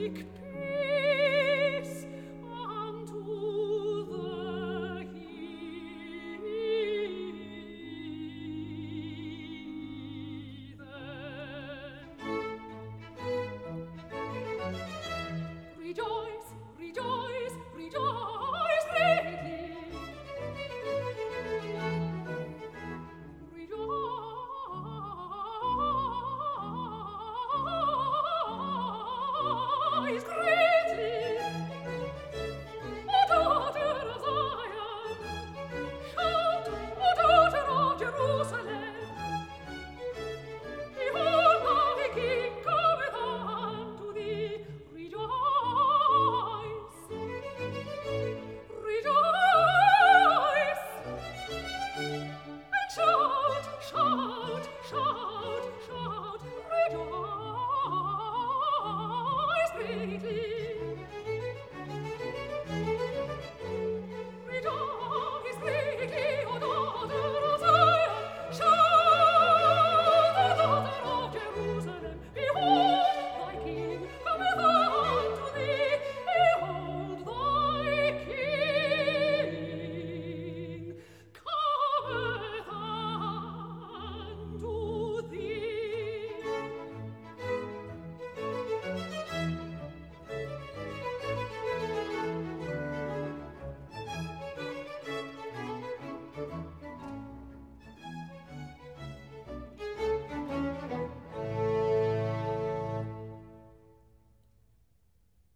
Siegpilz.